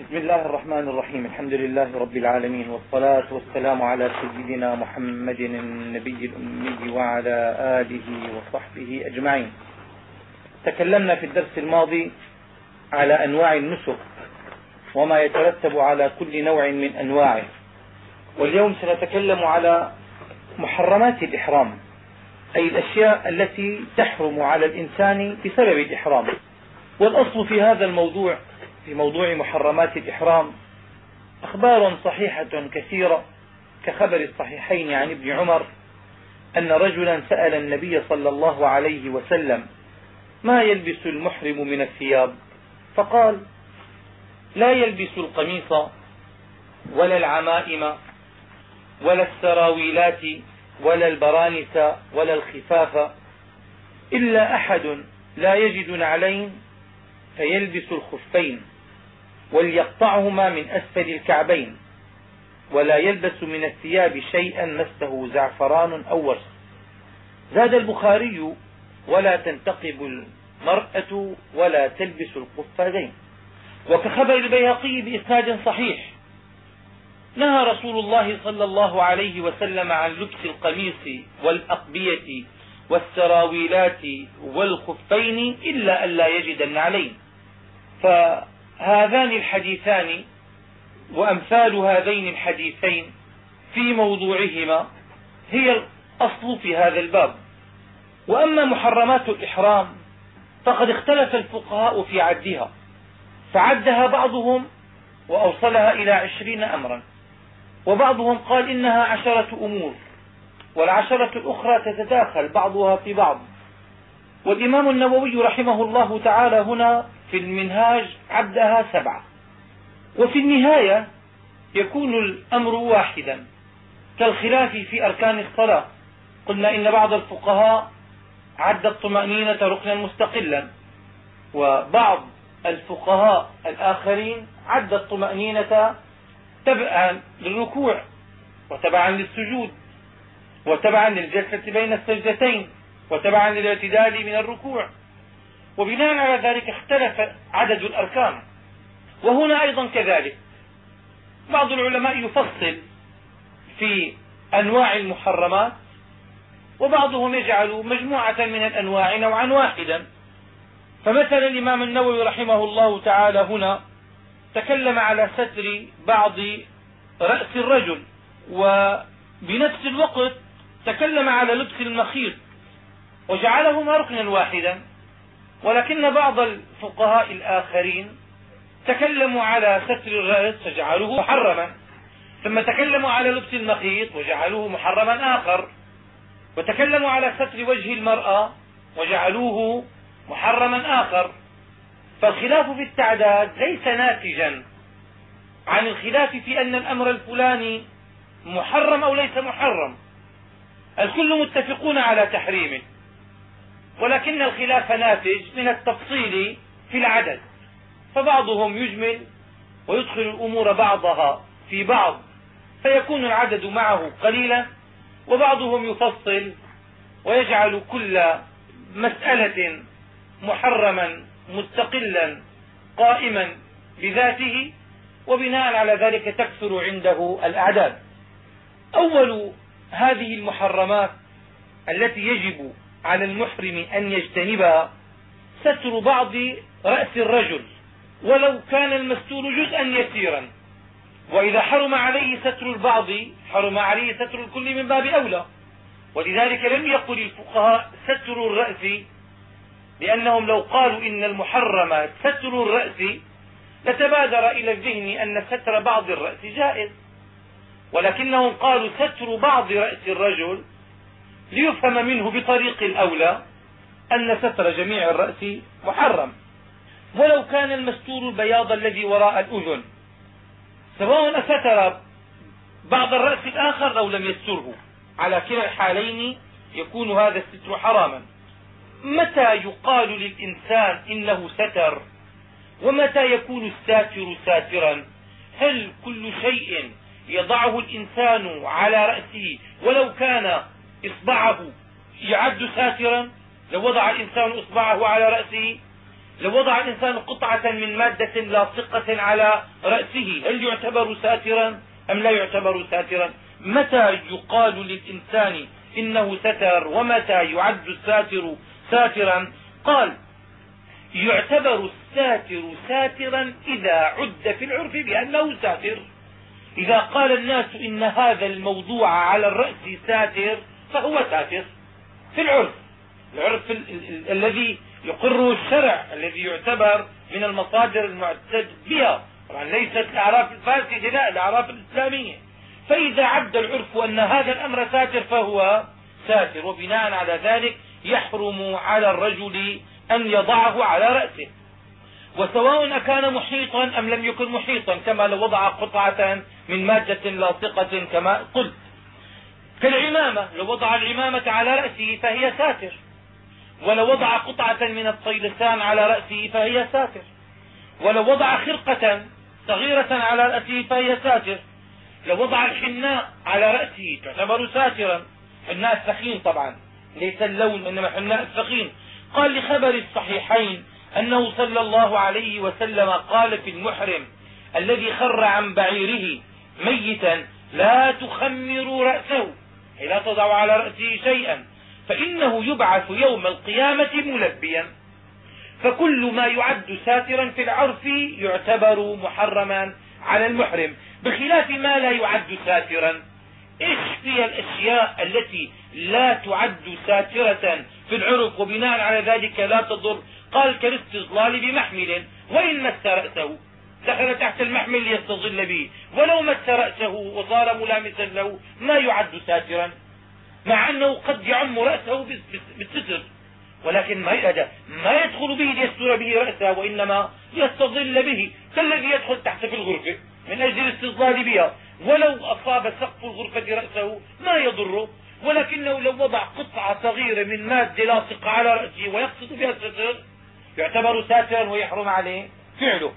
بسم الله الرحمن الرحيم. الحمد لله رب العالمين والصلاة والسلام على سيدنا محمد النبي الأمي وعلى آله وصحبه أجمعين. تكلمنا في الدرس الماضي على أنواع النسك وما يترتب على كل نوع من أنواعه. واليوم سنتكلم على محرمات الإحرام أي الأشياء التي تحرم على الإنسان بسبب الإحرام. والأصل في هذا الموضوع في موضوع محرمات الإحرام أخبار صحيحة كثيرة كخبر الصحيحين عن ابن عمر أن رجلا سأل النبي صلى الله عليه وسلم ما يلبس المحرم من الثياب؟ فقال لا يلبس القميص ولا العمائم ولا السراويلات ولا البرانس ولا الخفاف إلا أحد لا يجد نعلين فيلبس الخفين. وليقطعهما من أسفل الكعبين ولا يلبس من الثياب شيئا مسه زعفران أو وسخ زاد البخاري ولا تنتقب المرأة ولا تلبس القفازين. وكخبر البيهقي بإسناد صحيح نهى رسول الله صلى الله عليه وسلم عن لبس القميص والأقبية والسراويلات والخفين إلا أن لا يجد النعلين فهذان الحديثان وأمثال هذين الحديثين في موضوعهما هي الأصل في هذا الباب. وأما محرمات الإحرام فقد اختلف الفقهاء في عدها فعدها بعضهم وأوصلها إلى عشرين أمرا. وبعضهم قال إنها عشرة أمور والعشرة الأخرى تتداخل بعضها في بعض. والإمام النووي رحمه الله تعالى هنا في المنهاج عدها سبعة. وفي النهاية يكون الأمر واحدا. كالخلاف في أركان الصلاة. قلنا إن بعض الفقهاء عد الطمأنينة ركنا مستقلا. وبعض الفقهاء الآخرين عد الطمأنينة تبعا للركوع وتبعا للسجود وتبعا للجلسة بين السجدتين وتبعا للاعتدال من الركوع. وبناء على ذلك اختلف عدد الأركان. وهنا أيضا كذلك. بعض العلماء يفصل في أنواع المحرمات وبعضهم يجعل مجموعة من الأنواع نوعا واحدا. فمثلا الإمام النووي رحمه الله تعالى هنا تكلم على ستر بعض رأس الرجل وبنفس الوقت تكلم على لبس المخيط وجعلهما ركنا واحدا. ولكن بعض الفقهاء الآخرين تكلموا على ستر الرأس فجعلوه محرما ثم تكلموا على لبس المخيط وجعلوه محرما آخر وتكلموا على ستر وجه المرأة وجعلوه محرما آخر. فالخلاف في التعداد ليس ناتجا عن الخلاف في أن الأمر الفلاني محرم أو ليس محرم. الكل متفقون على تحريمه. ولكن الخلاف ناتج من التفصيل في العدد. فبعضهم يجمل ويدخل الأمور بعضها في بعض فيكون العدد معه قليلا وبعضهم يفصل ويجعل كل مسألة محرما مستقلا قائما بذاته وبناء على ذلك تكثر عنده الأعداد. أول هذه المحرمات التي يجب على المحرم أن يجتنبها ستر بعض رأس الرجل ولو كان المستور جزءا يسيرا. وإذا حرم عليه ستر البعض حرم عليه ستر الكل من باب أولى. ولذلك لم يقل الفقهاء ستر الرأس لأنهم لو قالوا إن المحرم ستر الرأس لتبادر إلى الذهن أن ستر بعض الرأس جائز. ولكنهم قالوا ستر بعض رأس الرجل ليفهم منه بطريق الأولى أن ستر جميع الرأس محرم. ولو كان المستور البياض الذي وراء الأذن سواء ستر بعض الرأس الآخر أو لم يستره. على كلا الحالين يكون هذا الستر حراما. متى يقال للإنسان إنه ستر؟ ومتى يكون الساتر ساترا؟ هل كل شيء يضعه الإنسان على رأسه؟ ولو كان إصبعه يعد ساترا لو وضع الإنسان إصبعه على رأسه لو وضع الإنسان قطعة من مادة لاصقة على رأسه هل يعتبر ساترا أم لا يعتبر ساترا؟ متى يقال للإنسان إنه ستر؟ ومتى يعد الساتر ساترا؟ قال يعتبر الساتر ساترا إذا عد في العرف بأنه ساتر. إذا قال الناس إن هذا الموضوع على الرأس ساتر فهو ساتر في العرف. العرف الذي يقره الشرع الذي يعتبر من المصادر المعتد بها. طبعا ليست الأعراف الفاسده لا الأعراف الإسلامية. فإذا عد العرف ان هذا الأمر ساتر فهو ساتر. وبناء على ذلك يحرم على الرجل أن يضعه على رأسه. وسواء أكان محيطا أم لم يكن محيطا كما لو وضع قطعة من مادة لاصقة كما قلت. كالعمامة لو وضع العمامة على رأسه فهي ساتر. ولو وضع قطعة من الطيلسان على رأسه فهي ساتر. ولو وضع خرقة صغيرة على رأسه فهي ساتر. لو وضع الحناء على رأسه تعتبر ساترا. حناء الثخين طبعا ليس اللون إنما حناء الثخين قال لخبر الصحيحين أنه صلى الله عليه وسلم قال في المحرم الذي خر عن بعيره ميتا لا تخمروا رأسه. لا تضع على رأسه شيئا فإنه يبعث يوم القيامة ملبيا. فكل ما يعد ساترا في العرف يعتبر محرما على المحرم بخلاف ما لا يعد ساترا. إيش هي الأشياء التي لا تعد ساترة في العرف؟ وبناء على ذلك لا تضر. قال كالاستظلال بمحمل وإن مس رأسه. دخل تحت المحمل ليستظل به. ولو مس رأسه وصار ملامسا له ما يعد ساترا. مع أنه قد يعم رأسه بالستر. ولكن ما ما يدخل به ليستر به رأسه وإنما ليستظل به. كالذي يدخل تحت في الغرفة من أجل الاستظلال بها. ولو أصاب سقف الغرفة رأسه ما يضره. ولكنه لو وضع قطعة صغيرة من مادة لاصقة على رأسه ويقصد بها الستر يعتبر ساترا ويحرم عليه فعله.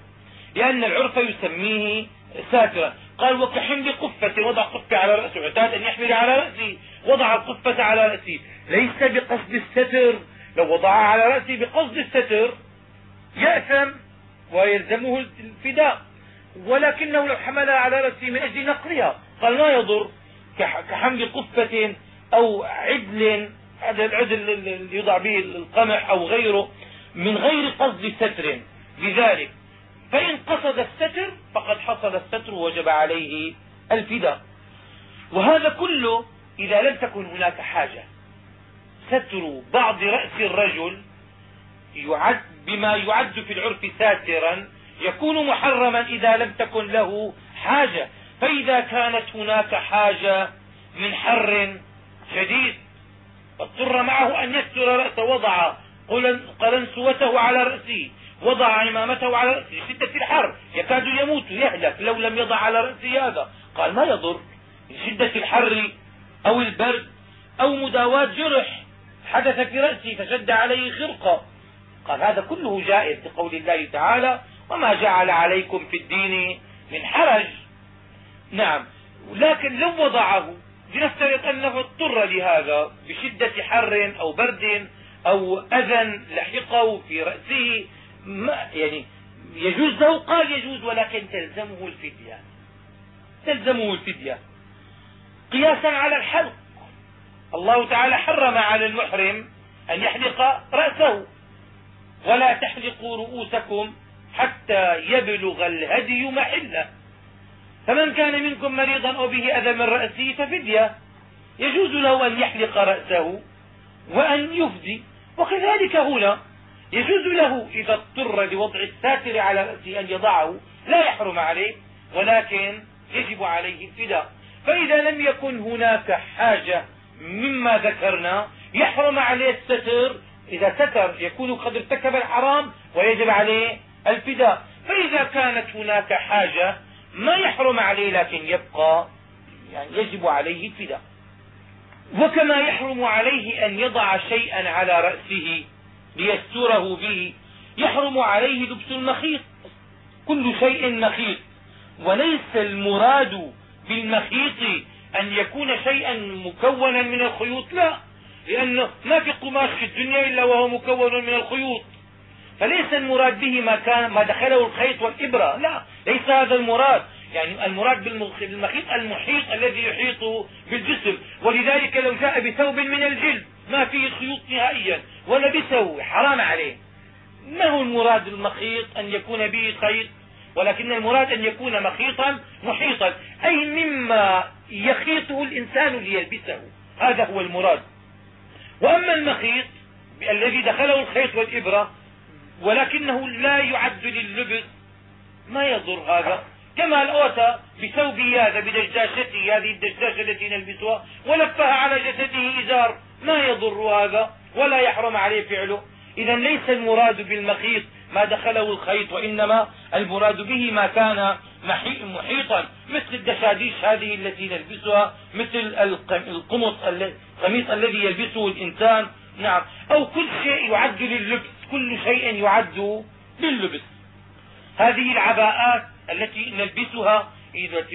لأن العرف يسميه ساترا. قال وكحمل قفة وضع قفة على رأسه اعتاد أن يحمل على رأسه وضع القفة على رأسه. ليس بقصد الستر لو وضعها على رأسه بقصد الستر يأثم ويلزمه الفداء. ولكنه لو حملها على رأسه من أجل نقلها قال ما يضر كحمل قفة أو عدل هذا العدل اللي يوضع به القمح أو غيره من غير قصد ستر. لذلك فإن قصد الستر فقد حصل الستر وجب عليه الفداء. وهذا كله إذا لم تكن هناك حاجة. ستر بعض رأس الرجل يعد بما يعد في العرف ساترا يكون محرما إذا لم تكن له حاجة. فإذا كانت هناك حاجة من حر شديد اضطر معه أن يستر رأسه وضع قلنسوته على رأسه. وضع عمامته على رأسه شدة الحر يكاد يموت يهلك لو لم يضع على رأسه هذا قال ما يضر؟ شدة الحر أو البرد أو مداواة جرح حدث في رأسه فشد عليه خرقة. قال هذا كله جائز لقول الله تعالى وما جعل عليكم في الدين من حرج. نعم. لكن لو وضعه لنفترض أنه اضطر لهذا بشدة حر أو برد أو أذى لحقه في رأسه ما يعني يجوز له قال يجوز ولكن تلزمه الفدية. تلزمه الفدية. قياسا على الحلق. الله تعالى حرم على المحرم أن يحلق رأسه. ولا تحلقوا رؤوسكم حتى يبلغ الهدي محله. فمن كان منكم مريضا أو به أذى من رأسه ففدية. يجوز له أن يحلق رأسه وأن يفدي. وكذلك هنا يجوز له إذا اضطر لوضع الساتر على رأسه أن يضعه لا يحرم عليه ولكن يجب عليه الفداء فإذا لم يكن هناك حاجة مما ذكرنا يحرم عليه الستر. إذا ستر يكون قد ارتكب الحرام ويجب عليه الفداء. فإذا كانت هناك حاجة ما يحرم عليه لكن يبقى يعني يجب عليه الفداء وكما يحرم عليه أن يضع شيئا على رأسه ليستره به يحرم عليه لبس المخيط كل شيء مخيط وليس المراد بالمخيط أن يكون شيئا مكونا من الخيوط لا لأن ما في قماش في الدنيا إلا وهو مكون من الخيوط. فليس المراد به ما كان ما دخله الخيط والإبرة لا ليس هذا المراد. يعني المراد بالمخيط المحيط الذي يحيط بالجسم. ولذلك لو جاء بثوب من الجلد ما فيه خيوط نهائيا ولبسه حرام عليه. ما هو المراد بالمخيط أن يكون به خيط؟ ولكن المراد أن يكون مخيطا محيطا. أي مما يخيطه الإنسان ليلبسه. هذا هو المراد. وأما المخيط الذي دخله الخيط والإبرة ولكنه لا يعد لللبس ما يضر هذا؟ كما لو اتى بثوبه هذا بدشداشته هذه الدشداشه التي نلبسها ولفها على جسده إزار. ما يضر هذا ولا يحرم عليه فعله. اذا ليس المراد بالمخيط ما دخله الخيط وإنما المراد به ما كان محيطا مثل الدشاديش هذه التي نلبسها مثل القمص القميص الذي يلبسه الإنسان. نعم. أو كل شيء يعد لللبس كل شيء يعد لللبس. هذه العباءات التي نلبسها إذا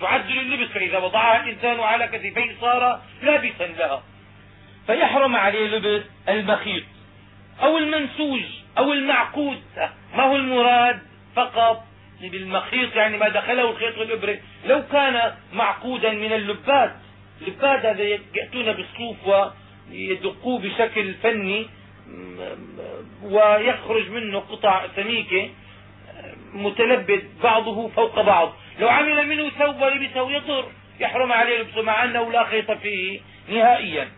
تعد لللبس فإذا وضعها الإنسان على كتفيه صار لابسا لها. فيحرم عليه لبس المخيط أو المنسوج أو المعقود. ما هو المراد فقط؟ بالمخيط يعني ما دخله الخيط والإبرة لو كان معقودا من اللبات اللبات هذا يأتون بالصوف ويدقوه بشكل فني ويخرج منه قطع سميكة متلبد بعضه فوق بعض. لو عمل منه ثوب ولبسه يضر يحرم عليه لبسه مع أنه لا خيط فيه نهائيا.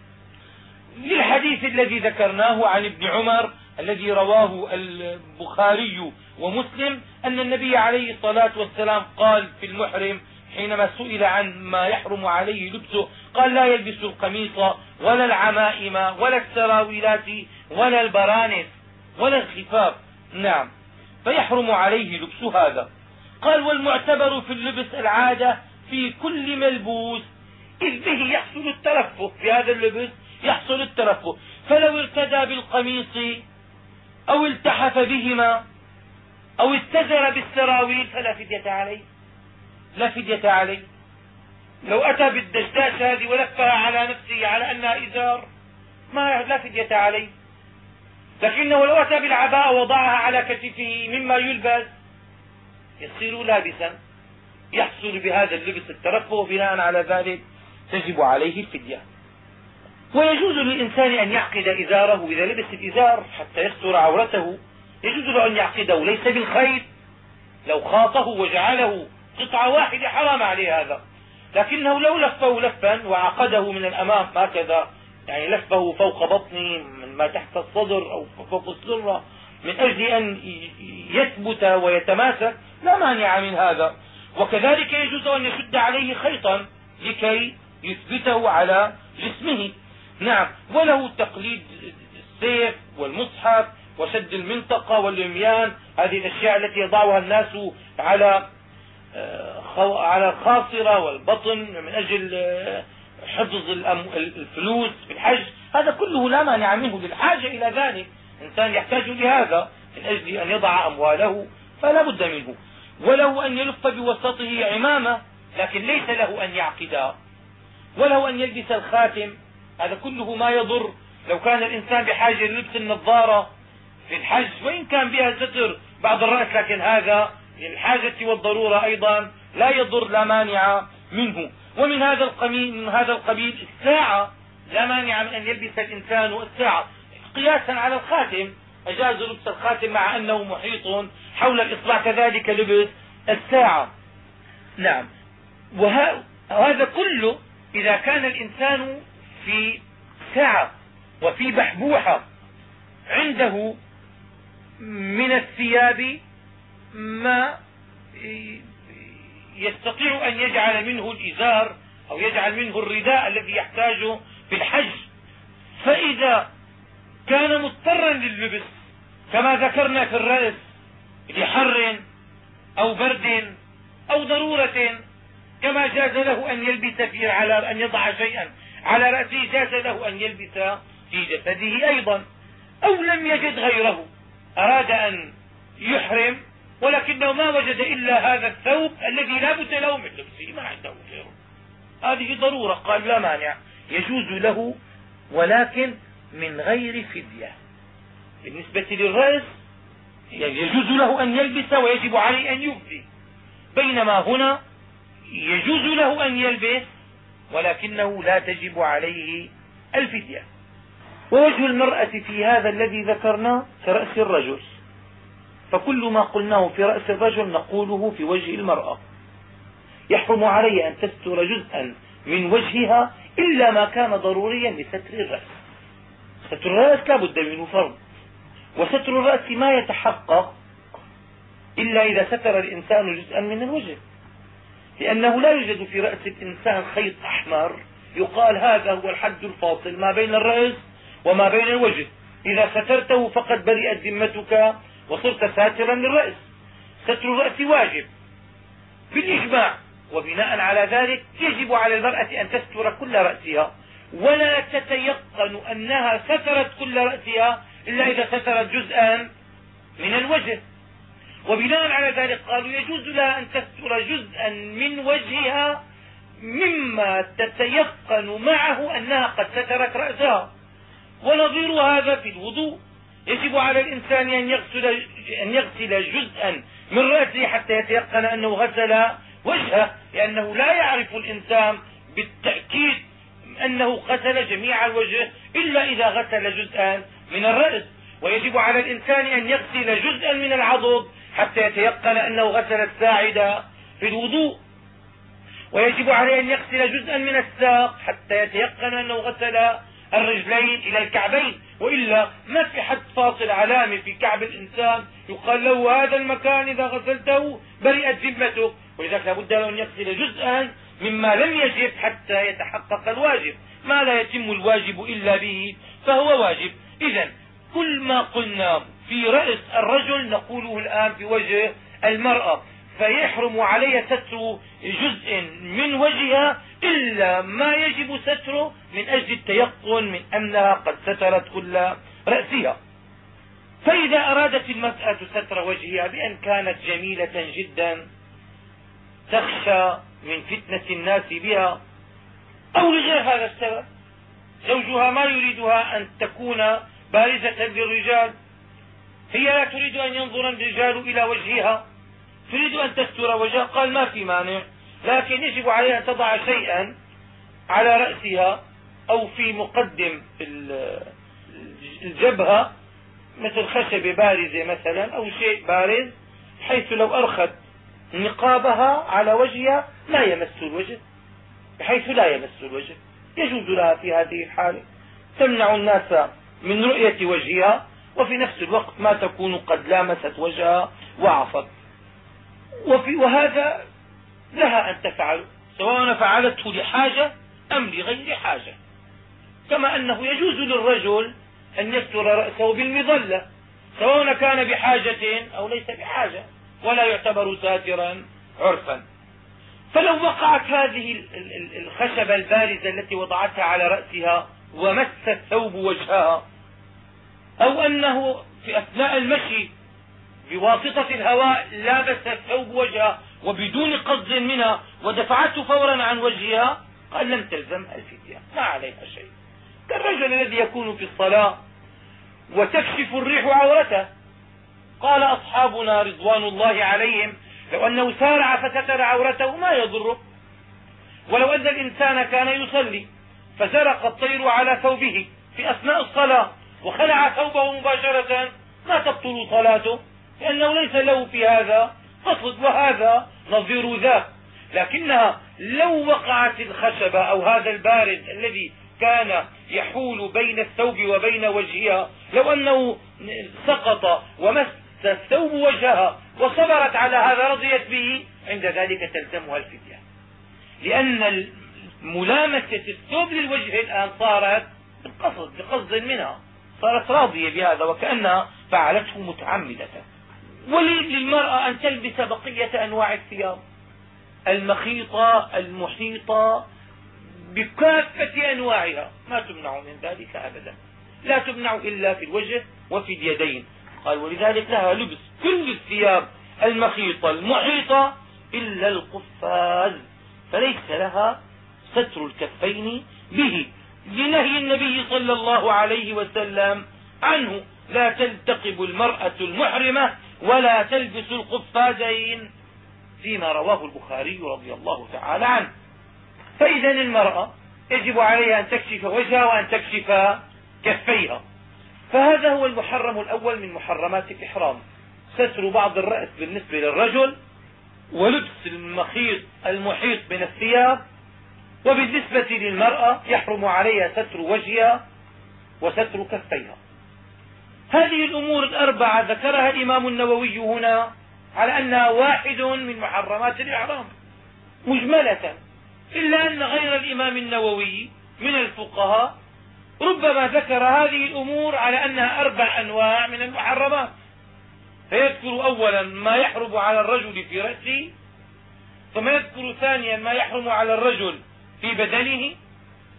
للحديث الذي ذكرناه عن ابن عمر الذي رواه البخاري ومسلم أن النبي عليه الصلاة والسلام قال في المحرم حينما سئل عن ما يحرم عليه لبسه قال لا يلبس القميص ولا العمائم ولا السراويلات ولا البرانس ولا الخفاف. نعم. فيحرم عليه لبس هذا. قال والمعتبر في اللبس العادة في كل ملبوس إذ به يحصل الترفه في هذا اللبس يحصل الترفه فلو ارتدى بالقميص أو التحف بهما أو اتزر بالسراويل فلا فدية عليه. لا فدية عليه. لو أتى بالدشداش هذه ولفها على نفسه على أنها إزار ما لا فدية عليه. لكنه لو أتى بالعباءة وضعها على كتفه مما يلبس يصير لابسا. يحصل بهذا اللبس الترفه وبناء على ذلك تجب عليه الفدية. ويجوز للإنسان أن يعقد إزاره إذا لبس الإزار حتى يستر عورته يجوز له أن يعقده ليس بالخيط لو خاطه وجعله قطعة واحدة حرام عليه هذا. لكنه لو لفه لفا وعقده من الأمام هكذا يعني لفه فوق بطني من ما تحت الصدر أو فوق السرة من أجل أن يثبت ويتماسك لا مانع من هذا. وكذلك يجوز أن يشد عليه خيطا لكي يثبته على جسمه. نعم وله تقليد السيف والمصحف وشد المنطقة واليميان هذه الأشياء التي يضعها الناس على آه، على الخاصرة والبطن من أجل آه، حفظ الفلوس في الحج. هذا كله لا مانع منه للحاجة إلى ذلك. إنسان يحتاج لهذا من أجل أن يضع أمواله فلا بد منه. وله أن يلف بوسطه عمامة لكن ليس له أن يعقدها وله أن يلبس الخاتم هذا كله ما يضر. لو كان الإنسان بحاجة للبس النظارة في الحج وإن كان بها ستر بعض الرأس لكن هذا للحاجة والضرورة أيضا لا يضر لا مانع منه. ومن هذا القبيل من هذا القبيل الساعة لا مانع من أن يلبس الإنسان الساعة. قياسا على الخاتم أجاز لبس الخاتم مع أنه محيط حول الإصبع كذلك لبس الساعة. نعم. وهذا كله إذا كان الإنسان في سعة وفي بحبوحة عنده من الثياب ما يستطيع أن يجعل منه الإزار أو يجعل منه الرداء الذي يحتاجه في الحج. فإذا كان مضطرا لللبس كما ذكرنا في الرأس لحر أو برد أو ضرورة كما جاز له أن يلبس في على أن يضع شيئا. على رأسه جاز له أن يلبس في جسده أيضا أو لم يجد غيره أراد أن يحرم ولكنه ما وجد إلا هذا الثوب الذي لا بد له من لبسه ما عنده غيره. هذه ضرورة قال لا مانع يجوز له ولكن من غير فدية. بالنسبة للرأس يعني يجوز له أن يلبس ويجب عليه أن يبدي بينما هنا يجوز له أن يلبس ولكنه لا تجب عليه الفدية ووجه المرأة في هذا الذي ذكرناه كرأس الرجل. فكل ما قلناه في رأس الرجل نقوله في وجه المرأة. يحرم علي أن تستر جزءا من وجهها إلا ما كان ضروريا لستر الرأس. ستر الرأس لا بد منه فرض. وستر الرأس ما يتحقق إلا إذا ستر الإنسان جزءا من الوجه. لأنه لا يوجد في رأس الإنسان خيط أحمر يقال هذا هو الحد الفاصل ما بين الرأس وما بين الوجه. إذا سترته فقد برئت ذمتك وصرت ساترا للرأس. ستر الرأس واجب. بالإجماع. وبناء على ذلك يجب على المرأة أن تستر كل رأسها. ولا تتيقن أنها سترت كل رأسها إلا إذا سترت جزءا من الوجه. وبناء على ذلك قالوا يجوز لها أن تستر جزءا من وجهها مما تتيقن معه أنها قد سترت رأسها. ونظير هذا في الوضوء. يجب على الإنسان أن يغسل, أن يغسل جزءا من رأسه حتى يتيقن أنه غسل وجهه لأنه لا يعرف الإنسان بالتأكيد أنه غسل جميع الوجه إلا إذا غسل جزءا من الرأس. ويجب على الإنسان أن يغسل جزءا من العضد حتى يتيقن أنه غسل الساعد في الوضوء ويجب عليه أن يغسل جزءا من الساق حتى يتيقن أنه غسل الرجلين إلى الكعبين. وإلا ما في حد فاصل علامة في كعب الإنسان يقال له هذا المكان إذا غسلته برئت ذمتك ولذلك لابد له أن يغسل جزءا مما لم يجب حتى يتحقق الواجب. ما لا يتم الواجب إلا به فهو واجب. إذا كل ما قلنا في رأس الرجل نقوله الآن في وجه المرأة فيحرم علي ستر جزء من وجهها إلا ما يجب ستره من أجل التيقن من أنها قد سترت كل رأسها. فإذا أرادت المرأة ستر وجهها بأن كانت جميلة جدا تخشى من فتنة الناس بها أو لغير هذا السبب. زوجها ما يريدها أن تكون بارزة للرجال. هي لا تريد أن ينظر الرجال إلى وجهها. تريد أن تستر وجهها. قال ما في مانع. لكن يجب عليها أن تضع شيئا على رأسها أو في مقدم الجبهة مثل خشبة بارزة مثلا أو شيء بارز حيث لو أرخت نقابها على وجهها لا يمس الوجه. بحيث لا يمس الوجه. يجوز لها في هذه الحالة. تمنع الناس من رؤية وجهها. وفي نفس الوقت ما تكون قد لامست وجهها وعصت. وفي وهذا لها أن تفعل سواء فعلته لحاجة أم لغير حاجة. كما أنه يجوز للرجل أن يستر رأسه بالمظلة سواء كان بحاجة أو ليس بحاجة ولا يعتبر ساترا عرفا. فلو وقعت هذه الخشبة البارزة التي وضعتها على رأسها ومس الثوب وجهها أو أنه في أثناء المشي بواسطة الهواء لابس الثوب وجهها وبدون قصد منها ودفعته فورا عن وجهها قال لم تلزمها الفدية ما عليها شيء. كالرجل الذي يكون في الصلاة وتكشف الريح عورته. قال أصحابنا رضوان الله عليهم لو أنه سارع فستر عورته ما يضره. ولو أن الإنسان كان يصلي فزرق الطير على ثوبه في أثناء الصلاة. وخلع ثوبه مباشرة. ما تبطل صلاته. لأنه ليس له في هذا. قصد وهذا نظير ذاك لكنها لو وقعت الخشبة أو هذا البارد الذي كان يحول بين الثوب وبين وجهها لو أنه سقط ومس الثوب وجهها وصبرت على هذا رضيت به عند ذلك تلزمها الفدية لأن ملامسة الثوب للوجه الآن صارت بقصد بقصد منها. صارت راضية بهذا وكأنها فعلته متعمدة. وللمرأة أن تلبس بقية أنواع الثياب. المخيطة المحيطة بكافة أنواعها. ما تمنع من ذلك أبدا. لا تمنع إلا في الوجه وفي اليدين. قال ولذلك لها لبس كل الثياب المخيطة المحيطة إلا القفاز. فليس لها ستر الكفين به. لنهي النبي صلى الله عليه وسلم عنه لا تلتقب المرأة المحرمة ولا تلبس القفازين فيما رواه البخاري رضي الله تعالى عنه. فإذا المرأة يجب عليها أن تكشف وجهها وأن تكشف كفيها. فهذا هو المحرم الأول من محرمات الإحرام. ستر بعض الرأس بالنسبة للرجل ولبس المخيط المحيط من الثياب وبالنسبة للمرأة يحرم عليها ستر وجهها وستر كفيها. هذه الأمور الأربعة ذكرها الإمام النووي هنا على أنها واحد من محرمات الإحرام. مجملة. إلا أن غير الإمام النووي من الفقهاء ربما ذكر هذه الأمور على أنها أربع أنواع من المحرمات. فيذكر أولا ما يحرم على الرجل في رأسه ثم يذكر ثانيا ما يحرم على الرجل في بدنه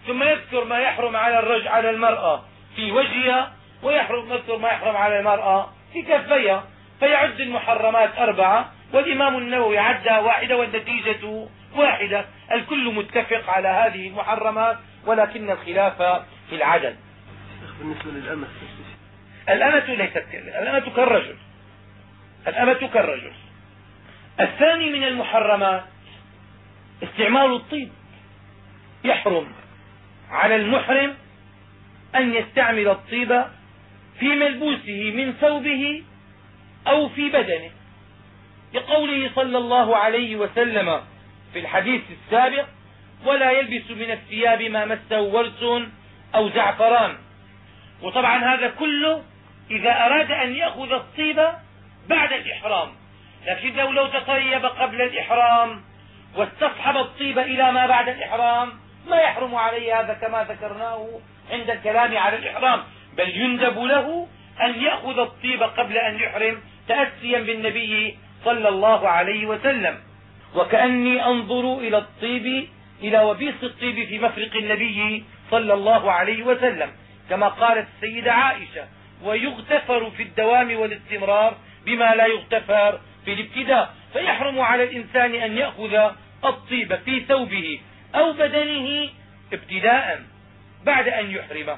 ثم يذكر ما يحرم على الرجل على المرأة في وجهها ويحرم يذكر ما يحرم على المرأة في كفيها. فيعد المحرمات أربعة والإمام النووي عدها واحدة والنتيجة واحدة. الكل متفق على هذه المحرمات ولكن الخلاف في العدد. بالنسبة للأمة الأمة ليست الأمة كالرجل. الأمة كالرجل. الثاني من المحرمات استعمال الطيب. يحرم على المحرم أن يستعمل الطيب في ملبوسه من ثوبه أو في بدنه. لقوله صلى الله عليه وسلم في الحديث السابق ولا يلبس من الثياب ما مسه ورس أو زعفران. وطبعا هذا كله إذا أراد أن يأخذ الطيب بعد الإحرام. لكنه لو تطيب قبل الإحرام واستصحب الطيب إلى ما بعد الإحرام ما يحرم عليه هذا كما ذكرناه عند الكلام على الإحرام. بل يندب له أن يأخذ الطيب قبل أن يحرم تأسيا بالنبي صلى الله عليه وسلم. وكأني أنظر إلى الطيب إلى وبيص الطيب في مفرق النبي صلى الله عليه وسلم كما قالت السيدة عائشة ويغتفر في الدوام والاستمرار بما لا يغتفر في الابتداء فيحرم على الإنسان أن يأخذ الطيب في ثوبه. أو بدنه ابتداء بعد أن يحرم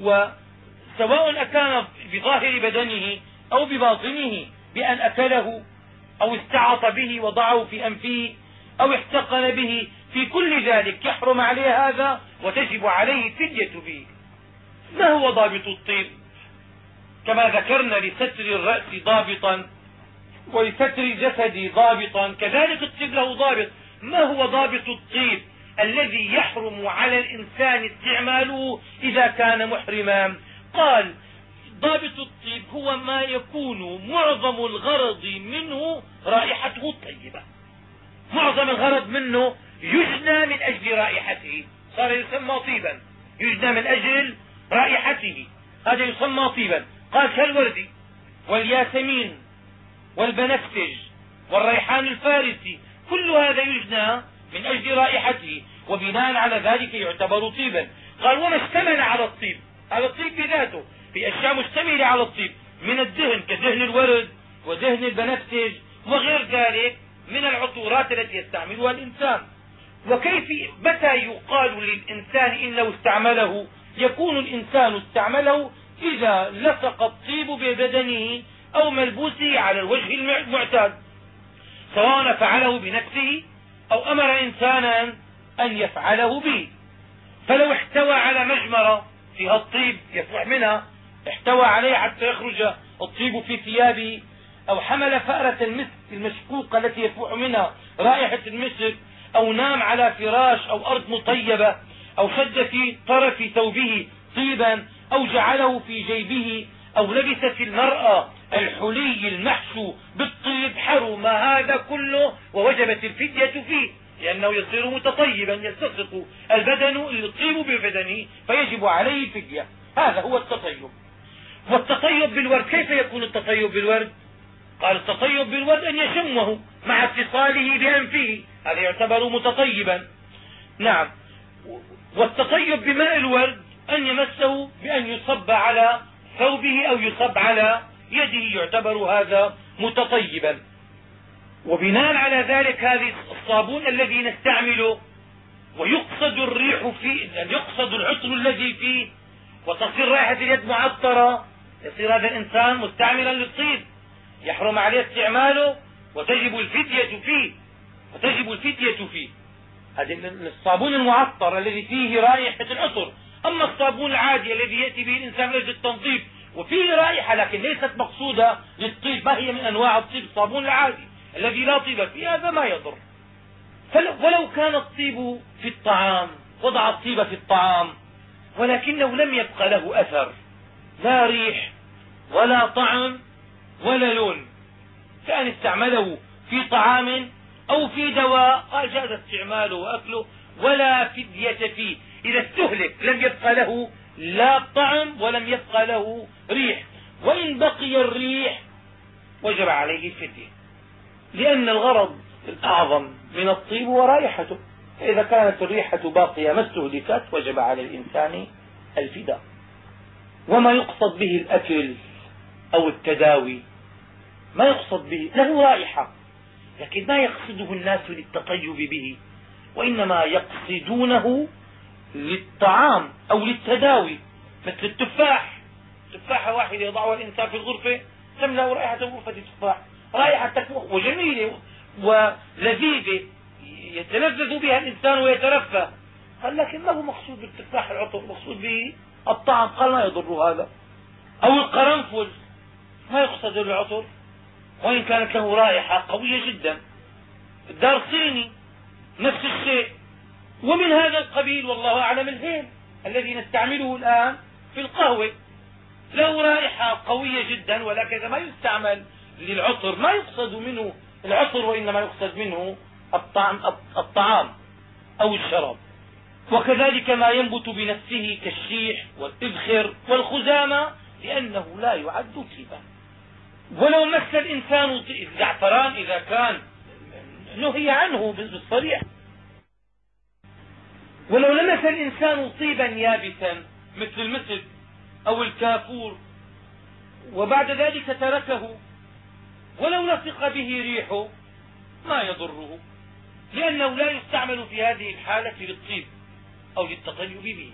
وسواء أكان بظاهر بدنه أو بباطنه بأن أكله أو استعط به وضعه في أنفه أو احتقن به في كل ذلك يحرم عليه هذا وتجب عليه الفدية به ما هو ضابط الطيب كما ذكرنا لستر الرأس ضابطا ولستر الجسد ضابطا كذلك الطيب له ضابط. ما هو ضابط الطيب الذي يحرم على الإنسان استعماله إذا كان محرما؟ قال ضابط الطيب هو ما يكون معظم الغرض منه رائحته الطيبة. معظم الغرض منه يجنى من أجل رائحته. صار يسمى طيبا. يجنى من أجل رائحته. هذا يسمى طيبا. قال كالورد والياسمين والبنفسج والريحان الفارسي كل هذا يجنى من أجل رائحته وبناء على ذلك يعتبر طيبا. قال وما اشتمل على الطيب؟ هذا الطيب بذاته في أشياء مشتملة على الطيب من الدهن كدهن الورد ودهن البنفسج وغير ذلك من العطورات التي يستعملها الإنسان. وكيف متى يقال للإنسان إنه استعمله؟ يكون الإنسان استعمله إذا لصق الطيب ببدنه أو ملبوسه على الوجه المعتاد. سواء فعله بنفسه أو أمر إنسانا أن يفعله به. فلو احتوى على مجمرة فيها الطيب يفوح منها احتوى عليه حتى يخرج الطيب في ثيابه أو حمل فأرة المسك المشقوقة التي يفوح منها رائحة المسك أو نام على فراش أو أرض مطيبة أو شد في طرف ثوبه طيبا أو جعله في جيبه أو لبست المرأة الحلي المحشو بالطيب حرم هذا كله ووجبت الفدية فيه لأنه يصير متطيبا يلتصق البدن يطيب ببدنه فيجب عليه الفدية هذا هو التطيب. والتطيب بالورد كيف يكون التطيب بالورد؟ قال التطيب بالورد أن يشمه مع اتصاله بأنفه. هذا يعتبر متطيبا. نعم. والتطيب بماء الورد أن يمسه بأن يصب على ثوبه أو يصب على يده يعتبر هذا متطيبا. وبناء على ذلك هذه الصابون الذي نستعمله ويقصد الريح فيه يقصد العطر الذي فيه وتصير رائحة اليد معطرة يصير هذا الإنسان مستعملا للطيب. يحرم عليه استعماله وتجب الفتية فيه وتجب الفتية فيه. هذا الصابون المعطر الذي فيه رائحة العطر. أما الصابون العادي الذي يأتي به الإنسان من أجل التنظيف وفيه رائحة لكن ليست مقصودة للطيب. ما هي من أنواع الطيب؟ الصابون العادي الذي لا طيب فيه هذا ما يضر. ولو كان الطيب في الطعام وضع الطيب في الطعام ولكنه لم يبق له أثر لا ريح ولا طعم ولا لون كأن استعمله في طعام أو في دواء جاز استعماله وأكله ولا فدية فيه. إذا استهلك لم يبقى له لا طعم ولم يبقى له ريح. وإن بقي الريح وجب عليه الفدية لأن الغرض الأعظم من الطيب هو رائحته. فإذا كانت الريحة باقية ما استهلكت وجب على الإنسان الفداء. وما يقصد به الأكل أو التداوي ما يقصد به له رائحة لكن ما يقصده الناس للتطيب به وإنما يقصدونه للطعام أو للتداوي مثل التفاح. تفاحة واحدة يضعها الإنسان في الغرفة تملأ رائحة غرفة التفاح رائحة تكوخ وجميلة ولذيذة يتلذذ بها الإنسان ويترفه قال لكن ما هو مقصود بالتفاح العطر؟ مقصود به الطعم قال ما يضر هذا. أو القرنفل. ما يقصد العطر. وإن كانت له رائحة قوية جدا. الدار صيني نفس الشيء. ومن هذا القبيل والله أعلم الهيل الذي نستعمله الآن في القهوة. له رائحة قوية جدا ولكن ما يستعمل للعطر ما يقصد منه العطر وإنما يقصد منه الطعم الطعام أو الشراب. وكذلك ما ينبت بنفسه كالشيح والإبخر والخزامة لأنه لا يعد طيبا. ولو مس الإنسان الزعفران إذا كان نهي عنه بالصريح. ولو لمس الإنسان طيبا يابسا مثل المسك أو الكافور وبعد ذلك تركه ولو لصق به ريحه ما يضره لأنه لا يستعمل في هذه الحالة للطيب أو للتطيب به.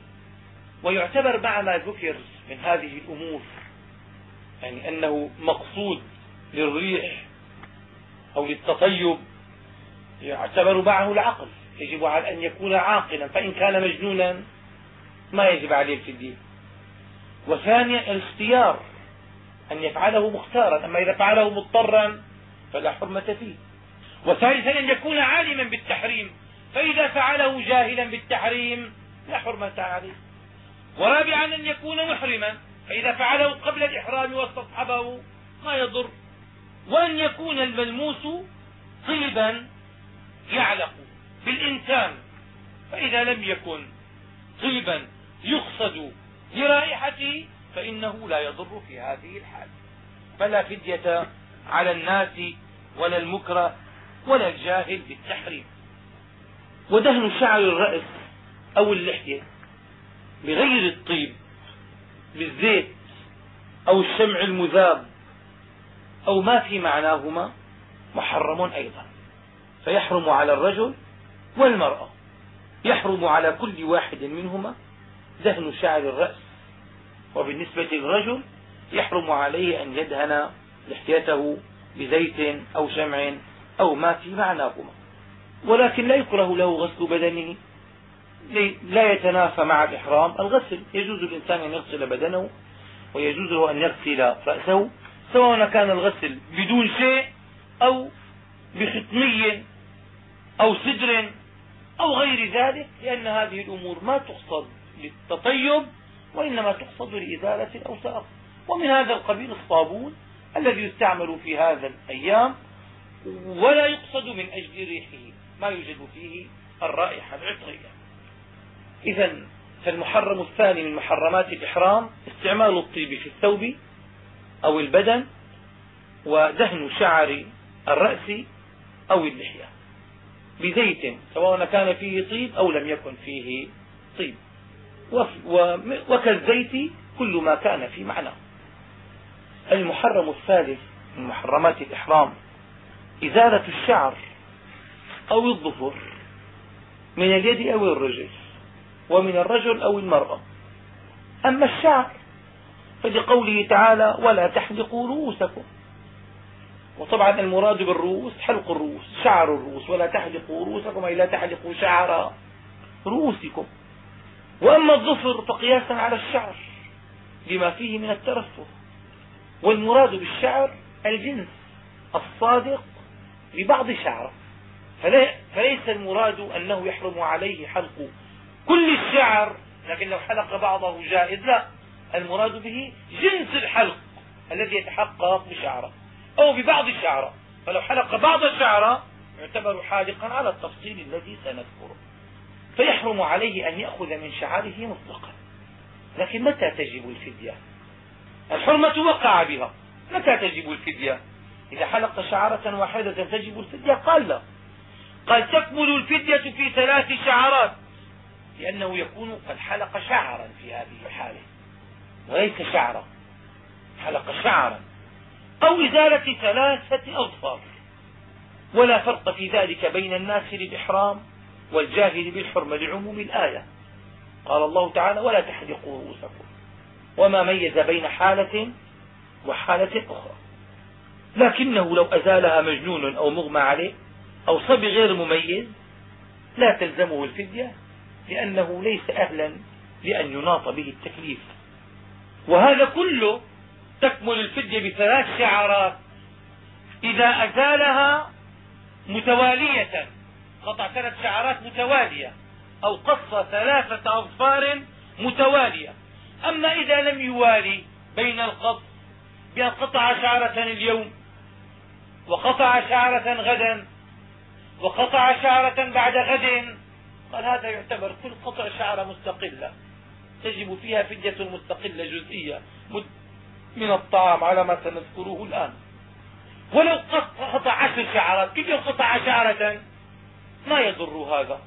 ويعتبر مع ما ذكر من هذه الأمور يعني أنه مقصود للريح أو للتطيب يعتبر معه العقل. يجب على أن يكون عاقلا فإن كان مجنونا ما يجب عليه الفدية وثانيا الاختيار أن يفعله مختارا أما إذا فعله مضطرا فلا حرمة فيه. وثالثا أن يكون عالما بالتحريم فإذا فعله جاهلا بالتحريم لا حرمة عليه. ورابعا أن يكون محرما فإذا فعله قبل الإحرام واستصحبه ما يضر. وأن يكون الملموس طيبا يعلق. بالإنسان فإذا لم يكن طيبا يقصد لرائحته فإنه لا يضر في هذه الحال. فلا فدية على الناس ولا المكره ولا الجاهل بالتحريم. ودهن شعر الرأس أو اللحية بغير الطيب بالزيت أو الشمع المذاب أو ما في معناهما محرم أيضا. فيحرم على الرجل والمرأة يحرم على كل واحد منهما دهن شعر الرأس. وبالنسبة للرجل يحرم عليه أن يدهن لحيته بزيت أو شمع أو ما في معناهما. ولكن لا يكره له غسل بدنه. لا يتنافى مع الإحرام الغسل. يجوز الإنسان أن يغسل بدنه ويجوز له أن يغسل رأسه سواء كان الغسل بدون شيء أو بختمي أو سدر أو غير ذلك لأن هذه الأمور ما تقصد للتطيب وإنما تقصد لإزالة الأوساخ ومن هذا القبيل الصابون الذي يستعمل في هذا الأيام ولا يقصد من أجل ريحه ما يوجد فيه الرائحة العطرية. إذا فالمحرم الثاني من محرمات الإحرام استعمال الطيب في الثوب أو البدن ودهن شعر الرأس أو اللحية. بزيت سواء كان فيه طيب أو لم يكن فيه طيب. وكالزيت كل ما كان في معناه المحرم الثالث من محرمات الإحرام إزالة الشعر أو الظفر من اليد أو الرجل ومن الرجل أو المرأة. أما الشعر فلقوله تعالى ولا تحلقوا رؤوسكم. وطبعا المراد بالرؤوس حلق الرؤوس شعر الرؤوس ولا تحلقوا رؤوسكم أي لا تحلقوا شعر رؤوسكم. وأما الظفر فقياسا على الشعر لما فيه من الترفه. والمراد بالشعر الجنس الصادق لبعض شعره. فليس المراد أنه يحرم عليه حلق كل الشعر لكن لو حلق بعضه جائز لا. المراد به جنس الحلق الذي يتحقق بشعره. أو ببعض الشعره فلو حلق بعض الشعر يعتبر حالقا على التفصيل الذي سنذكره. فيحرم عليه أن يأخذ من شعره مطلقا. لكن متى تجب الفدية؟ الحرمة وقع بها. متى تجب الفدية؟ إذا حلق شعرة واحدة تجب الفدية؟ قال لا. قال تكمل الفدية في ثلاث شعرات. لأنه يكون قد حلق شعرا في هذه الحالة. وليس شعرا. حلق شعرا. أو إزالة ثلاثة أظفار. ولا فرق في ذلك بين الناس للإحرام والجاهل بالحرمة لعموم الآية. قال الله تعالى ولا تحلقوا رؤوسكم وما ميز بين حالة وحالة أخرى. لكنه لو أزالها مجنون أو مغمى عليه أو صبي غير مميز لا تلزمه الفدية لأنه ليس أهلا لأن يناط به التكليف. وهذا كله تكمل الفدية بثلاث شعرات. إذا أزالها متوالية قطع ثلاث شعرات متوالية أو قص ثلاثة أظفار متوالية. أما إذا لم يوالي بين القص بأن قطع شعرة اليوم وقطع شعرة غدا وقطع شعرة بعد غد قال هذا يعتبر كل قطع شعرة مستقلة. تجب فيها فدية مستقلة جزئية من الطعام على ما سنذكره الآن. ولو قطع عشر شعرات كل يوم قطع شعرة؟ ما يضر هذا.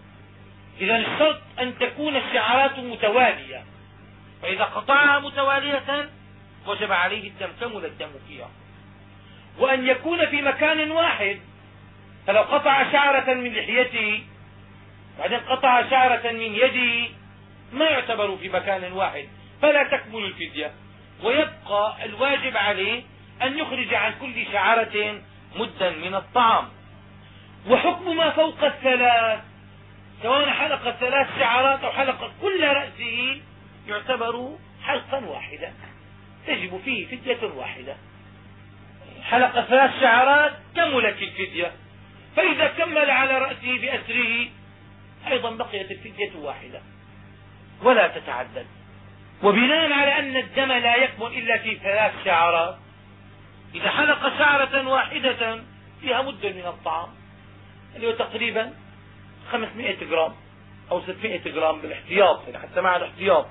إذا الشرط أن تكون الشعرات متوالية. فإذا قطعها متوالية وجب عليه الدم كمل الدم فيها. وأن يكون في مكان واحد فلو قطع شعرة من لحيته بعدين قطع شعرة من يده ما يعتبر في مكان واحد. فلا تكمل الفدية. ويبقى الواجب عليه أن يخرج عن كل شعرة مدا من الطعام. وحكم ما فوق الثلاث سواء حلق ثلاث شعرات أو حلق كل رأسه يعتبر حلقا واحدا. تجب فيه فدية واحدة. حلق ثلاث شعرات كملت الفدية. فإذا كمل على رأسه بأسره أيضا بقيت الفدية واحدة. ولا تتعدد وبناء على أن الدم لا يكمل إلا في ثلاث شعرات. إذا حلق شعرة واحدة فيها مد من الطعام. اللي هو تقريبا 500 جرام أو 600 جرام بالاحتياط يعني حتى مع الاحتياط.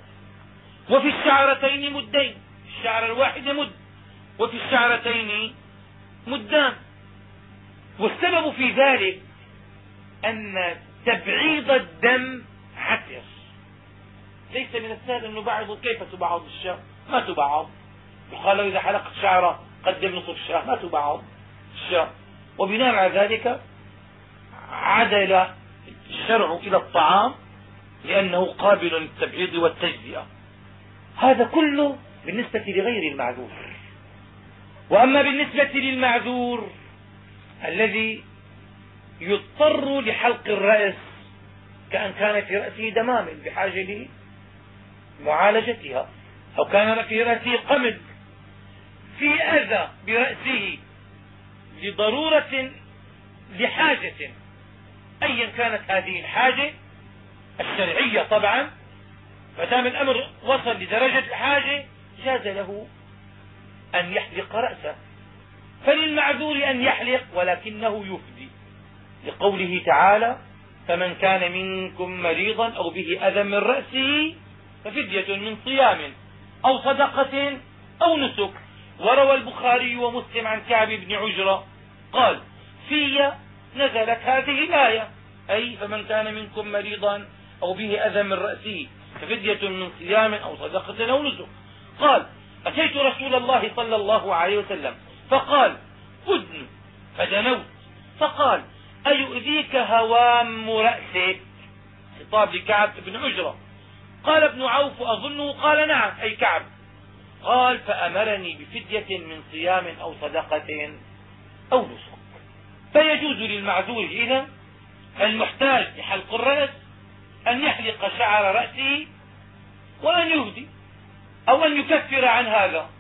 وفي الشعرتين مدين. الشعرة الواحدة مد وفي الشعرتين مدان. والسبب في ذلك أن تبعيض الدم عسر ليس من السهل أن نبعض. كيف تبعض الشاة ما تبعض. يقال له إذا حلقت شعرة قدم نصف الشاة ما تبعض الشاة وبناء على ذلك عدل الشرع إلى الطعام لأنه قابل للتبعيض والتجزئة. هذا كله بالنسبة لغير المعذور. وأما بالنسبة للمعذور الذي يضطر لحلق الرأس كأن كان في رأسه دمام بحاجة لمعالجتها أو كان في رأسه قمد في أذى برأسه لضرورة لحاجة أيا كانت هذه الحاجة الشرعية طبعا ما دام الأمر وصل لدرجة الحاجة جاز له أن يحلق رأسه. فللمعذور أن يحلق ولكنه يفدي. لقوله تعالى فمن كان منكم مريضا أو به أذى من رأسه ففدية من صيام أو صدقة أو نسك. وروى البخاري ومسلم عن كعب بن عجرة قال في نزلت هذه الآية. أي فمن كان منكم مريضا أو به أذى من رأسه ففدية من صيام أو صدقة أو نسك. قال أتيت رسول الله صلى الله عليه وسلم فقال أدن فدنوت. فقال أيؤذيك هوام رأسك؟ خطاب لكعب بن عجرة. قال ابن عوف أظنه قال نعم أي كعب. قال فأمرني بفدية من صيام أو صدقة أو نسك. فيجوز للمعذور إذا المحتاج لحلق الرأس أن يحلق شعر رأسه وأن يهدي أو أن يكفر عن هذا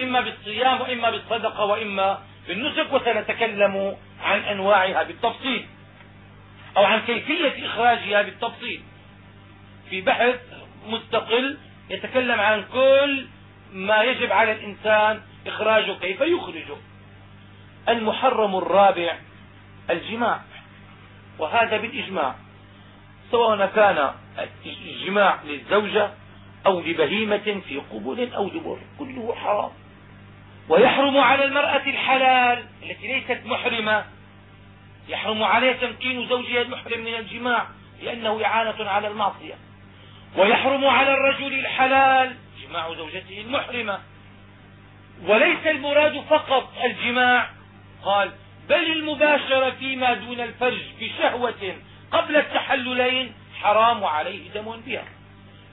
إما بالصيام وإما بالصدقة وإما بالنسك وسنتكلم عن أنواعها بالتفصيل أو عن كيفية إخراجها بالتفصيل. في بحث مستقل يتكلم عن كل ما يجب على الإنسان إخراجه كيف يخرجه. المحرم الرابع الجماع وهذا بالإجماع سواء كان الجماع للزوجة أو لبهيمة في قبل أو دبر كله حرام. ويحرم على المرأة الحلال التي ليست محرمة يحرم عليها تمكين زوجها المحرم من الجماع لأنه إعانة على المعصية. ويحرم على الرجل الحلال جماع زوجته المحرمة. وليس المراد فقط الجماع. قال بل المباشرة فيما دون الفرج بشهوة قبل التحللين حرام عليه دم بها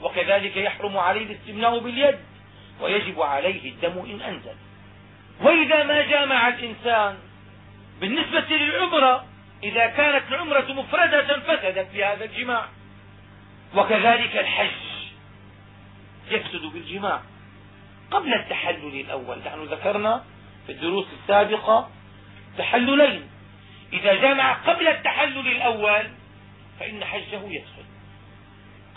وكذلك يحرم عليه الاستمناء باليد ويجب عليه الدم إن أنزل. وإذا ما جامع الإنسان بالنسبة للعمرة إذا كانت العمرة مفردة فسدت بهذا الجماع. وكذلك الحج. يفسد بالجماع. قبل التحلل الأول نحن ذكرنا في الدروس السابقة تحللين. إذا جامع قبل التحلل الأول فإن حجه يفسد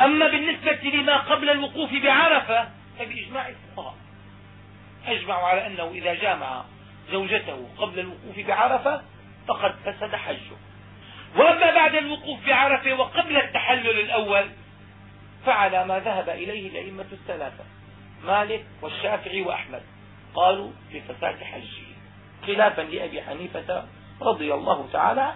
أما بالنسبة لما قبل الوقوف بعرفة فبإجماع الفقهاء أجمعوا على أنه إذا جامع زوجته قبل الوقوف بعرفة فقد فسد حجه. وأما بعد الوقوف بعرفة وقبل التحلل الأول فعلى ما ذهب إليه الأئمة الثلاثة مالك والشافعي وأحمد. قالوا بفساد حجه. خلافا لأبي حنيفة رضي الله تعالى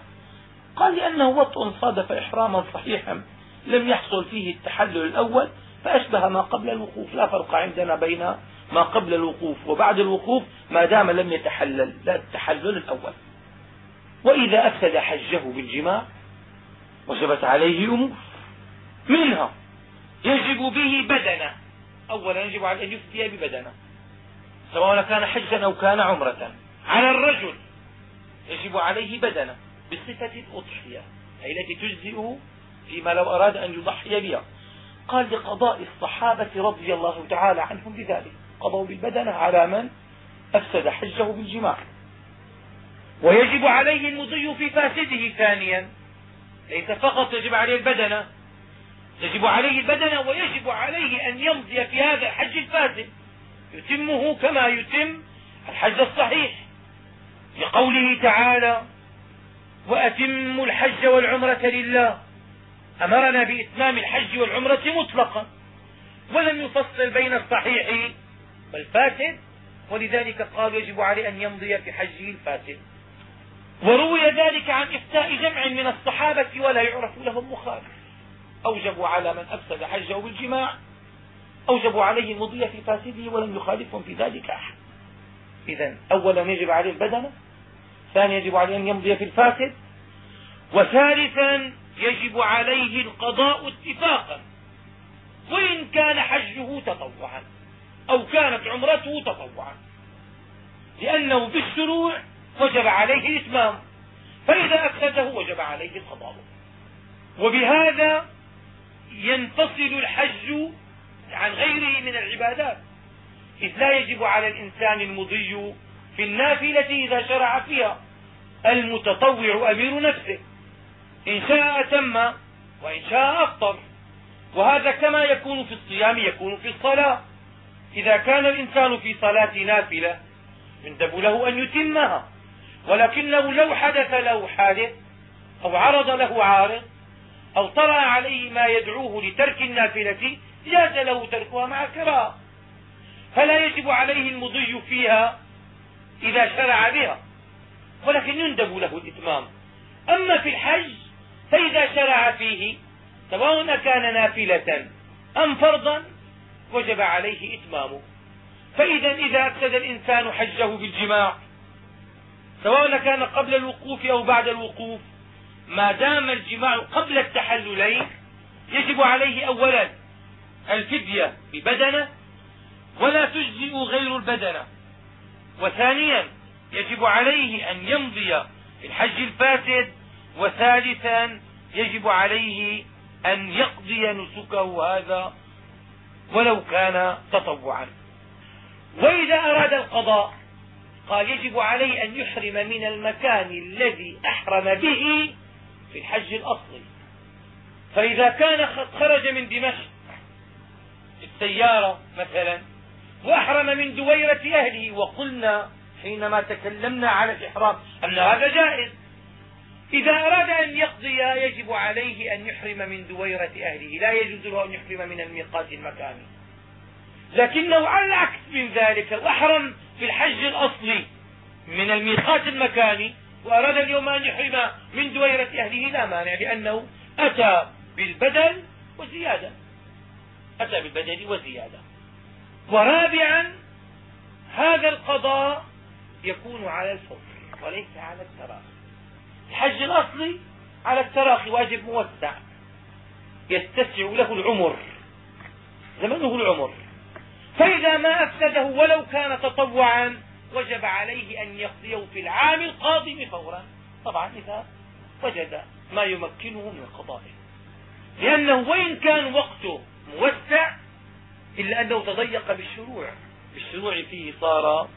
قال لأنه وطء صادف إحراما صحيحا لم يحصل فيه التحلل الأول فأشبه ما قبل الوقوف. لا فرق عندنا بين ما قبل الوقوف وبعد الوقوف ما دام لم يتحلل لا التحلل الأول. وإذا أفسد حجه بالجماع وجبت عليه أمور. منها يجب به بدنه. أولا يجب عليه أن يفتي ببدنه. سواء كان حجا أو كان عمرة. على الرجل يجب عليه بدنه بصفة الأضحية أي التي تجزئه فيما لو أراد أن يضحي بها. قال لقضاء الصحابة رضي الله تعالى عنهم بذلك. قضوا بالبدنة على من أفسد حجه بالجماع. ويجب عليه المضي في فاسده ثانيا. ليس فقط يجب عليه البدنة يجب عليه البدنة ويجب عليه أن يمضي في هذا الحج الفاسد. يتمه كما يتم الحج الصحيح. لقوله تعالى وأتموا الحج والعمرة لله. أمرنا بإتمام الحج والعمرة مطلقا. ولم يفصل بين الصحيح والفاسد ولذلك قال يجب عليه أن يمضي في حجه الفاسد. وروي ذلك عن إفتاء جمع من الصحابة ولا يعرف لهم مخالف أوجبوا على من أفسد حجه بالجماع أوجبوا عليه المضي في فاسده ولم يخالفهم في ذلك أحد. إذا أولا يجب عليه البدنة ثانيا يجب عليه أن يمضي في الفاسد وثالثا يجب عليه القضاء اتفاقا وإن كان حجه تطوعا أو كانت عمرته تطوعا. لأنه بالشروع وجب عليه الإتمام فإذا أفسده وجب عليه القضاء. وبهذا ينفصل الحج عن غيره من العبادات. إذ لا يجب على الإنسان المضي في النافلة إذا شرع فيها. المتطوع أمير نفسه. إن شاء أتم وإن شاء أفطر. وهذا كما يكون في الصيام يكون في الصلاة. إذا كان الإنسان في صلاة نافلة يندب له أن يتمها. ولكنه لو حدث له حادث أو عرض له عارض أو طرأ عليه ما يدعوه لترك النافلة جاز له تركها مع القراءة فلا يجب عليه المضي فيها إذا شرع بها ولكن يندب له الإتمام. أما في الحج فإذا شرع فيه سواء كان نافلة أم فرضا وجب عليه إتمامه. فإذا إذا أفسد الإنسان حجه بالجماع سواء كان قبل الوقوف أو بعد الوقوف ما دام الجماع قبل التحللين يجب عليه أولا الفدية ببدنه ولا تجزئ غير البدنة. وثانيا يجب عليه أن يمضي في الحج الفاسد. وثالثا يجب عليه أن يقضي نسكه هذا ولو كان تطوعا. وإذا أراد القضاء قال يجب عليه أن يحرم من المكان الذي أحرم به في الحج الأصلي. فإذا كان خرج من دمشق السيارة مثلا وأحرم من دويرة أهله وقلنا حينما تكلمنا على الإحرام أن هذا جائز. إذا أراد أن يقضي يجب عليه أن يحرم من دويرة أهله لا يجوز له أن يحرم من الميقات المكاني لكنه على العكس من ذلك لو أحرم في الحج الأصلي من الميقات المكاني وأراد اليوم أن يحرم من دويرة أهله لا مانع لأنه أتى بالبدل وزيادة. أتى بالبدل وزيادة. ورابعا هذا القضاء يكون على الفور وليس على التراخي. الحج الأصلي على التراخي واجب موسع. يتسع له العمر. زمنه العمر. فإذا ما أفسده ولو كان تطوعا وجب عليه أن يقضيه في العام القادم فورا. طبعا إذا وجد ما يمكنه من قضائه لأنه وإن كان وقته موسع إلا أنه تضيق بالشروع. بالشروع فيه صار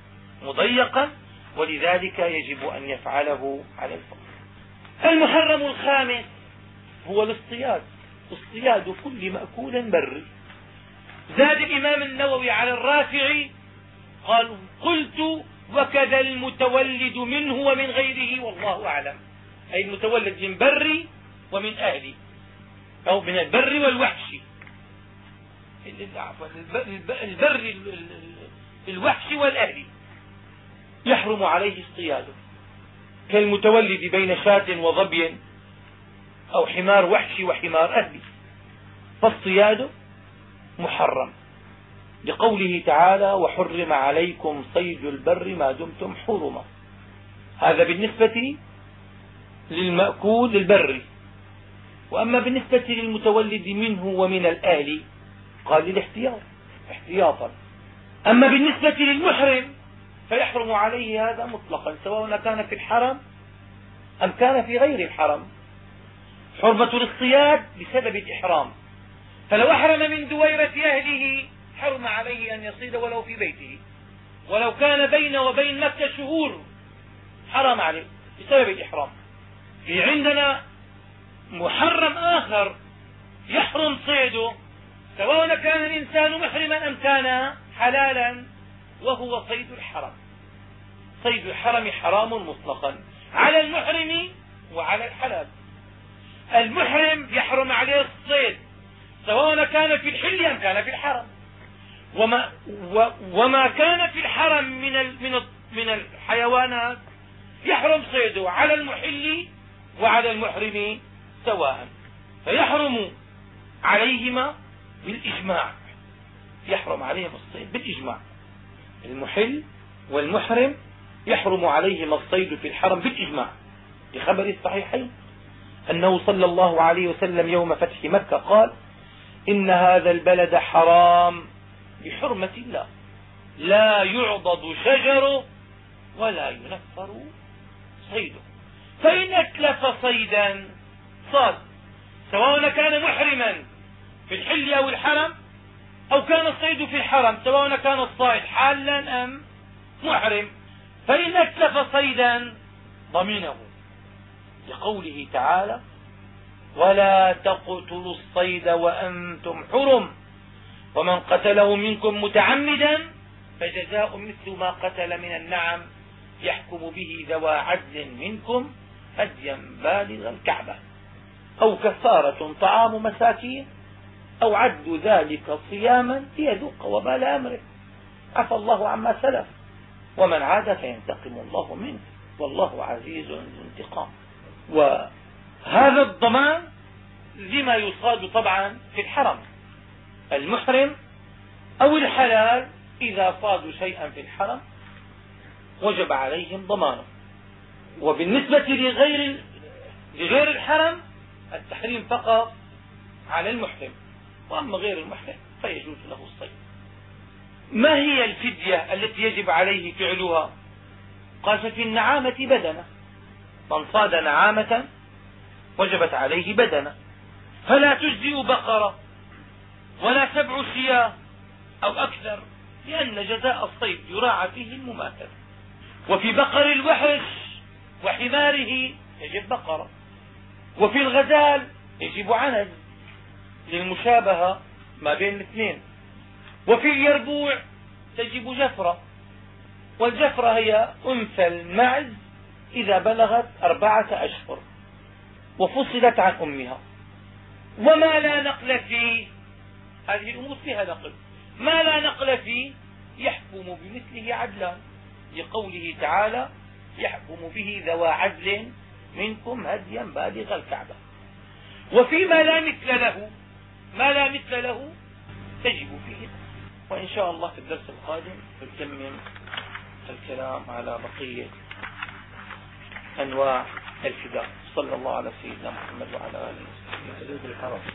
مضيقا ولذلك يجب أن يفعله على الفور المحرم الخامس هو الاصطياد. اصطياد كل مأكول بري. زاد الإمام النووي على الرافع قال قلت وكذا المتولد منه ومن غيره والله أعلم. أي المتولد من بري ومن أهلي. أو من البر والوحش. البر الوحش والأهلي. يحرم عليه اصطياده. كالمتولد بين شاة وظبي أو حمار وحشي وحمار أهلي. فاصطياده محرم. لقوله تعالى وحرم عليكم صيد البر ما دمتم حرما هذا بالنسبة للمأكول البري وأما بالنسبة للمتولد منه ومن الآل قال للاحتياط احتياطا. أما بالنسبة للمحرم فيحرم عليه هذا مطلقا سواء كان في الحرم أم كان في غير الحرم. حرمة الاصطياد بسبب الإحرام. فلو أحرم من دويرة أهله حرم عليه أن يصيد ولو في بيته. ولو كان بينه وبين مكة شهور حرم عليه بسبب الإحرام. في عندنا محرم آخر يحرم صيده سواء كان الإنسان محرما أم كان حلالا وهو صيد الحرم. صيد الحرم حرام مطلقا على المحرم وعلى الحلال. المحرم يحرم عليه الصيد سواء كان في الحل أم كان في الحرم. وما, وما كان في الحرم من من من الحيوانات يحرم صيده على المحل وعلى المحرم سواء. فيحرم عليهما بالإجماع. يحرم عليهم الصيد بالإجماع. المحل والمحرم يحرم عليهما الصيد في الحرم بالإجماع. لخبر الصحيحين أنه صلى الله عليه وسلم يوم فتح مكة قال إن هذا البلد حرام. بحرمة الله. لا يعضد شجره ولا ينفر صيده فإن أتلف صيدا صاد سواء كان محرما في الحل أو الحرم أو كان الصيد في الحرم سواء كان الصائد حالا أم محرم فإن أتلف صيدا ضمنه. لقوله تعالى ولا تقتلوا الصيد وأنتم حرم ومن قتله منكم متعمدا فجزاء مثل ما قتل من النعم يحكم به ذوى عدل منكم هديا بالغ الكعبة. أو كفارة طعام مساكين أو عد ذلك صياما ليذوق وبال أمره. عفى الله عما سلف. ومن عاد فينتقم الله منه. والله عزيز ذو انتقام. وهذا الضمان لما يصاد طبعا في الحرم. المحرم أو الحلال إذا صادوا شيئا في الحرم وجب عليهم ضمانه. وبالنسبة لغير لغير الحرم التحريم فقط على المحرم. وأما غير المحرم فيجوز له الصيد. ما هي الفدية التي يجب عليه فعلها؟ قال ففي النعامة بدنة. من صاد نعامة وجبت عليه بدنة. فلا تجزئ بقرة. ولا سبع سياه أو أكثر لأن جزاء الصيد يراعى فيه المماثلة وفي بقر الوحش وحماره يجب بقرة. وفي الغزال يجب عنز للمشابهة ما بين الاثنين. وفي اليربوع تجب جفرة. والجفرة هي أنثى المعز إذا بلغت أربعة أشهر وفصلت عن أمها. وما لا نقل فيه هذه الأمور فيها نقل. ما لا نقل فيه؟ يحكم بمثله عدلان لقوله تعالى يحكم به ذوى عدل منكم هديا بالغ الكعبة. وفيما لا مثل له ما لا مثل له تجب فيه. وإن شاء الله في الدرس القادم نكمل الكلام على بقية أنواع الفداء. صلى الله على سيدنا محمد وعلى آله وصحبه